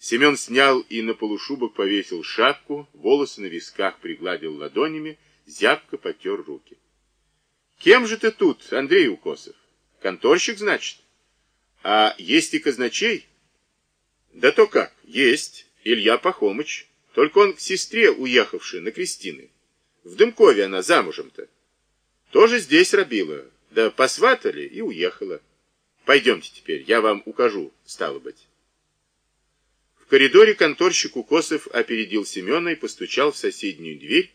Семен снял и на полушубок повесил шапку, волосы на висках пригладил ладонями, зябко потер руки. Кем же ты тут, Андрей Укосов? Конторщик, значит? А есть и казначей? Да то как, есть, Илья Пахомыч. Только он к сестре уехавший на Кристины. В Дымкове она замужем-то. Тоже здесь робила, да посватали и уехала. Пойдемте теперь, я вам укажу, стало быть. Коридоре конторщик Укосов опередил Семена и постучал в соседнюю дверь,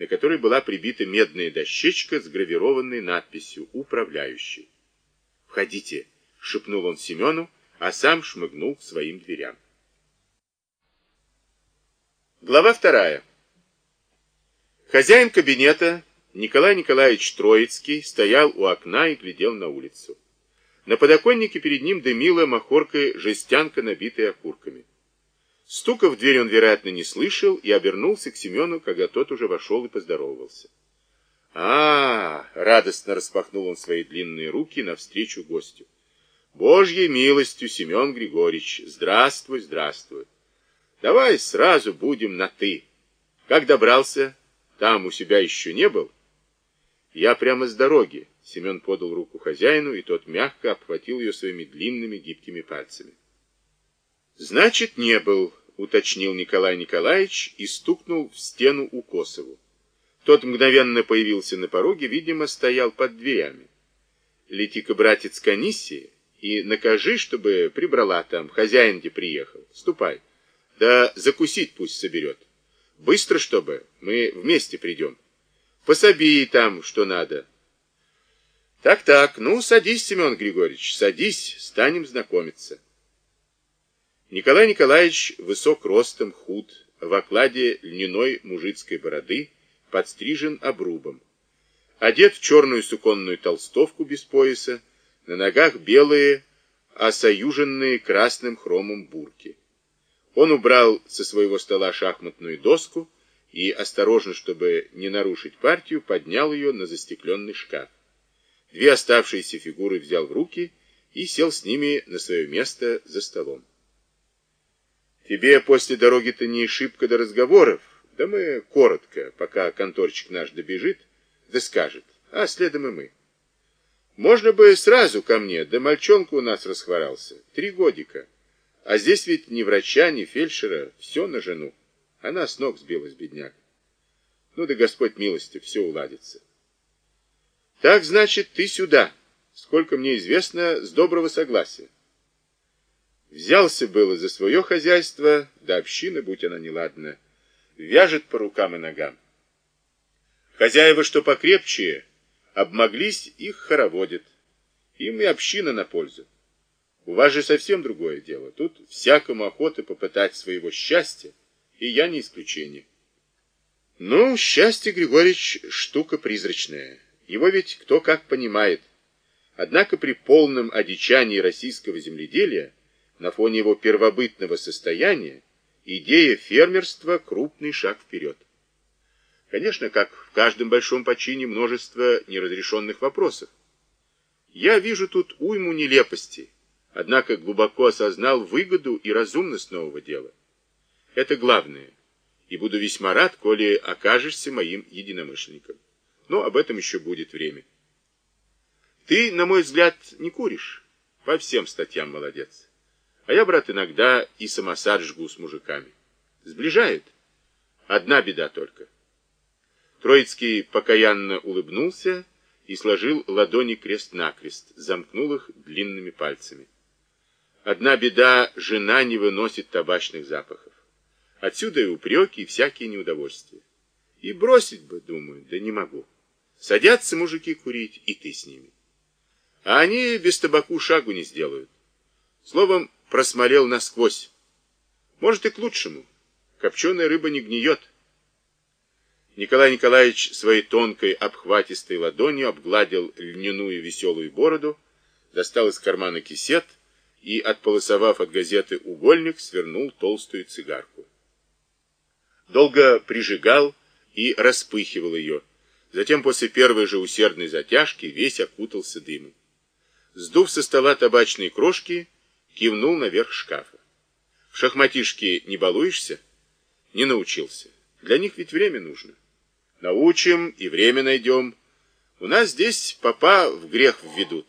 на которой была прибита медная дощечка с гравированной надписью «Управляющий». «Входите», — шепнул он Семену, а сам шмыгнул к своим дверям. Глава вторая. Хозяин кабинета, Николай Николаевич Троицкий, стоял у окна и глядел на улицу. На подоконнике перед ним дымила махоркой жестянка, набитая окурками. Стука в дверь он, вероятно, не слышал и обернулся к Семену, когда тот уже вошел и поздоровался. а, -а, -а радостно распахнул он свои длинные руки навстречу гостю. «Божьей милостью, Семен Григорьевич, здравствуй, здравствуй. Давай сразу будем на «ты». Как добрался? Там у себя еще не был?» «Я прямо с дороги», — Семен подал руку хозяину, и тот мягко обхватил ее своими длинными гибкими пальцами. «Значит, не был», уточнил Николай Николаевич и стукнул в стену у Косову. Тот мгновенно появился на пороге, видимо, стоял под дверями. Лети-ка, братец, к Аниссе и накажи, чтобы прибрала там, хозяин где приехал. Ступай. Да закусить пусть соберет. Быстро, чтобы, мы вместе придем. Пособи там, что надо. Так-так, ну, садись, Семен Григорьевич, садись, станем знакомиться. Николай Николаевич высок ростом, худ, в окладе льняной мужицкой бороды, подстрижен обрубом. Одет в черную суконную толстовку без пояса, на ногах белые, осоюженные красным хромом бурки. Он убрал со своего стола шахматную доску и, осторожно, чтобы не нарушить партию, поднял ее на застекленный шкаф. Две оставшиеся фигуры взял в руки и сел с ними на свое место за столом. Тебе после дороги-то не шибко до разговоров, да мы коротко, пока конторчик наш добежит, да скажет, а следом и мы. Можно бы сразу ко мне, да мальчонка у нас расхворался, три годика. А здесь ведь ни врача, ни фельдшера, все на жену. Она с ног сбилась, бедняк. Ну да Господь милости, все уладится. Так, значит, ты сюда, сколько мне известно, с доброго согласия. Взялся было за свое хозяйство, да община, будь она неладна, вяжет по рукам и ногам. Хозяева, что покрепче, обмоглись, их хороводят. Им и община на пользу. У вас же совсем другое дело. Тут всякому охота попытать своего счастья, и я не исключение. Ну, счастье, Григорьевич, штука призрачная. Его ведь кто как понимает. Однако при полном одичании российского земледелия на фоне его первобытного состояния идея фермерства – крупный шаг вперед. Конечно, как в каждом большом почине множество неразрешенных вопросов. Я вижу тут уйму нелепостей, однако глубоко осознал выгоду и разумность нового дела. Это главное, и буду весьма рад, коли окажешься моим единомышленником. Но об этом еще будет время. Ты, на мой взгляд, не куришь. По всем статьям молодец. А я, брат, иногда и самосад жгу с мужиками. Сближает. Одна беда только. Троицкий покаянно улыбнулся и сложил ладони крест-накрест, замкнул их длинными пальцами. Одна беда — жена не выносит табачных запахов. Отсюда и упреки, и всякие неудовольствия. И бросить бы, думаю, да не могу. Садятся мужики курить, и ты с ними. А они без табаку шагу не сделают. Словом, просмолел насквозь. Может и к лучшему. Копченая рыба не гниет. Николай Николаевич своей тонкой обхватистой ладонью обгладил льняную веселую бороду, достал из кармана кисет и, отполосовав от газеты угольник, свернул толстую цигарку. Долго прижигал и распыхивал ее. Затем после первой же усердной затяжки весь окутался дымом. Сдув со стола табачные крошки, кивнул наверх шкафа. В шахматишки не балуешься? Не научился. Для них ведь время нужно. Научим и время найдем. У нас здесь папа в грех введут.